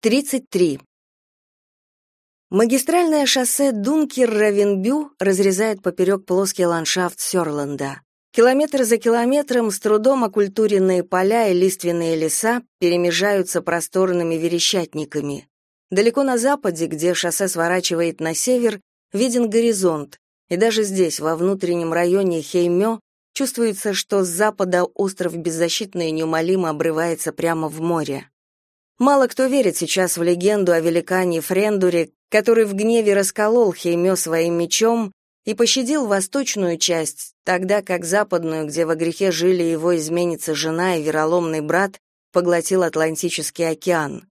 33. Магистральное шоссе Дункер-Равенбю разрезает поперек плоский ландшафт Сёрланда. Километр за километром с трудом окультуренные поля и лиственные леса перемежаются просторными верещатниками. Далеко на западе, где шоссе сворачивает на север, виден горизонт, и даже здесь, во внутреннем районе Хеймё, чувствуется, что с запада остров беззащитно и неумолимо обрывается прямо в море. Мало кто верит сейчас в легенду о великане Френдуре, который в гневе расколол Хеймё своим мечом и пощадил восточную часть, тогда как западную, где во грехе жили его изменница жена и вероломный брат, поглотил Атлантический океан.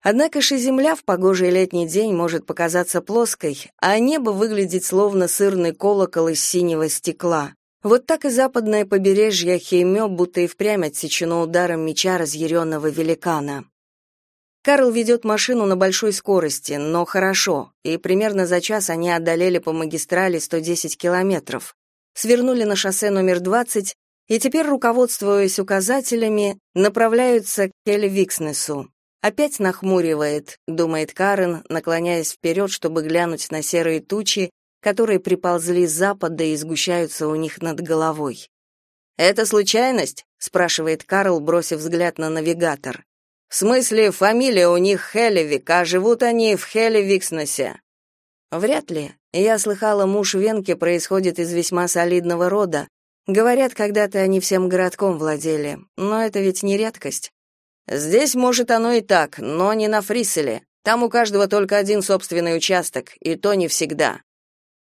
Однако же земля в погожий летний день может показаться плоской, а небо выглядеть словно сырный колокол из синего стекла. Вот так и западное побережье Хеймё будто и впрямь отсечено ударом меча разъяренного великана. Карл ведет машину на большой скорости, но хорошо, и примерно за час они одолели по магистрали 110 километров, свернули на шоссе номер 20 и теперь, руководствуясь указателями, направляются к Эльвикснесу. Опять нахмуривает, думает Карен, наклоняясь вперед, чтобы глянуть на серые тучи, которые приползли с запада и сгущаются у них над головой. «Это случайность?» — спрашивает Карл, бросив взгляд на навигатор. В смысле, фамилия у них Хелевик, а живут они в Хелевикснесе. Вряд ли. Я слыхала, муж Венки происходит из весьма солидного рода. Говорят, когда-то они всем городком владели, но это ведь не редкость. Здесь, может, оно и так, но не на Фрисселе. Там у каждого только один собственный участок, и то не всегда.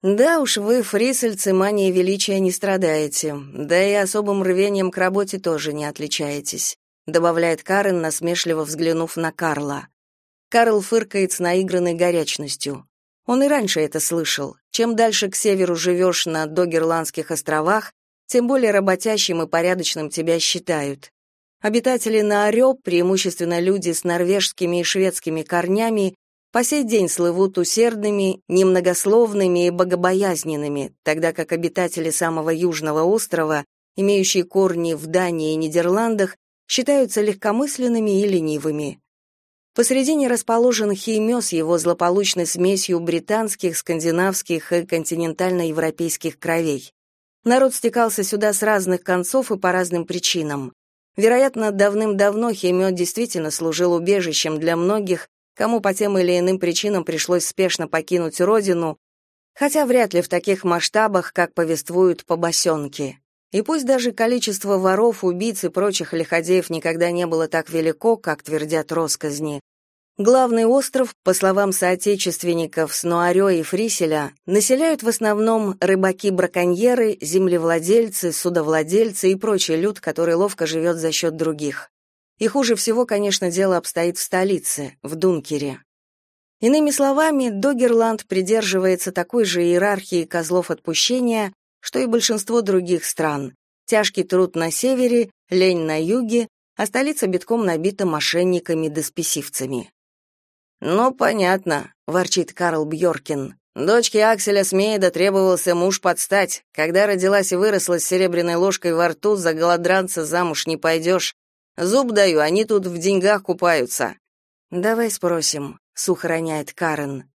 Да уж, вы, фрисельцы, манией величия не страдаете, да и особым рвением к работе тоже не отличаетесь добавляет Карен, насмешливо взглянув на Карла. Карл фыркает с наигранной горячностью. Он и раньше это слышал. Чем дальше к северу живешь на Догерландских островах, тем более работящим и порядочным тебя считают. Обитатели на Орё, преимущественно люди с норвежскими и шведскими корнями, по сей день слывут усердными, немногословными и богобоязненными, тогда как обитатели самого южного острова, имеющие корни в Дании и Нидерландах, считаются легкомысленными и ленивыми. Посредине расположен Хеймё с его злополучной смесью британских, скандинавских и континентально-европейских кровей. Народ стекался сюда с разных концов и по разным причинам. Вероятно, давным-давно Хеймё действительно служил убежищем для многих, кому по тем или иным причинам пришлось спешно покинуть родину, хотя вряд ли в таких масштабах, как повествуют побосенки. И пусть даже количество воров, убийц и прочих лиходеев никогда не было так велико, как твердят россказни, главный остров, по словам соотечественников Снуарё и Фриселя, населяют в основном рыбаки-браконьеры, землевладельцы, судовладельцы и прочий люд, который ловко живет за счет других. И хуже всего, конечно, дело обстоит в столице, в Дункере. Иными словами, Догерланд придерживается такой же иерархии козлов отпущения, что и большинство других стран. Тяжкий труд на севере, лень на юге, а столица битком набита мошенниками да спесивцами. «Ну, понятно», — ворчит Карл Бьоркин. Дочке Акселя Смейда требовался муж подстать. Когда родилась и выросла с серебряной ложкой во рту, за голодранца замуж не пойдешь. Зуб даю, они тут в деньгах купаются. Давай спросим, сухо роняет Карен.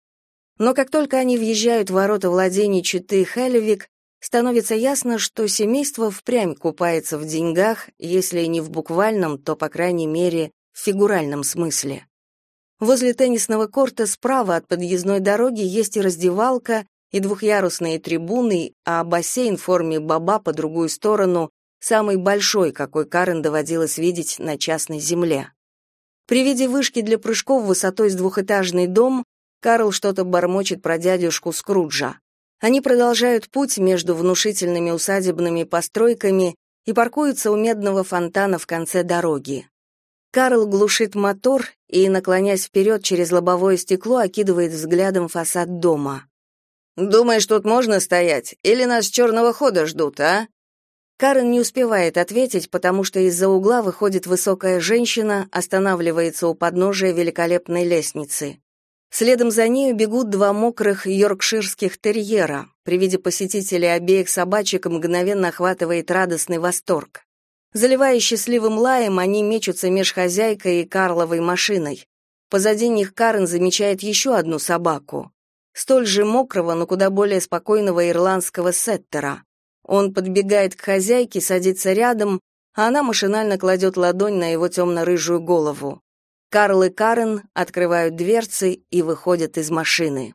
Но как только они въезжают в ворота владений Читы Хелевик, становится ясно, что семейство впрямь купается в деньгах, если не в буквальном, то, по крайней мере, в фигуральном смысле. Возле теннисного корта справа от подъездной дороги есть и раздевалка, и двухъярусные трибуны, а бассейн в форме баба по другую сторону, самый большой, какой Карен доводилось видеть на частной земле. При виде вышки для прыжков высотой с двухэтажный дом Карл что-то бормочет про дядюшку Скруджа. Они продолжают путь между внушительными усадебными постройками и паркуются у медного фонтана в конце дороги. Карл глушит мотор и, наклонясь вперед через лобовое стекло, окидывает взглядом фасад дома. «Думаешь, тут можно стоять? Или нас с черного хода ждут, а?» Карен не успевает ответить, потому что из-за угла выходит высокая женщина, останавливается у подножия великолепной лестницы. Следом за нею бегут два мокрых йоркширских терьера. При виде посетителей обеих собачек мгновенно охватывает радостный восторг. Заливая счастливым лаем, они мечутся меж хозяйкой и Карловой машиной. Позади них Карен замечает еще одну собаку. Столь же мокрого, но куда более спокойного ирландского сеттера. Он подбегает к хозяйке, садится рядом, а она машинально кладет ладонь на его темно-рыжую голову. Карл и Карен открывают дверцы и выходят из машины.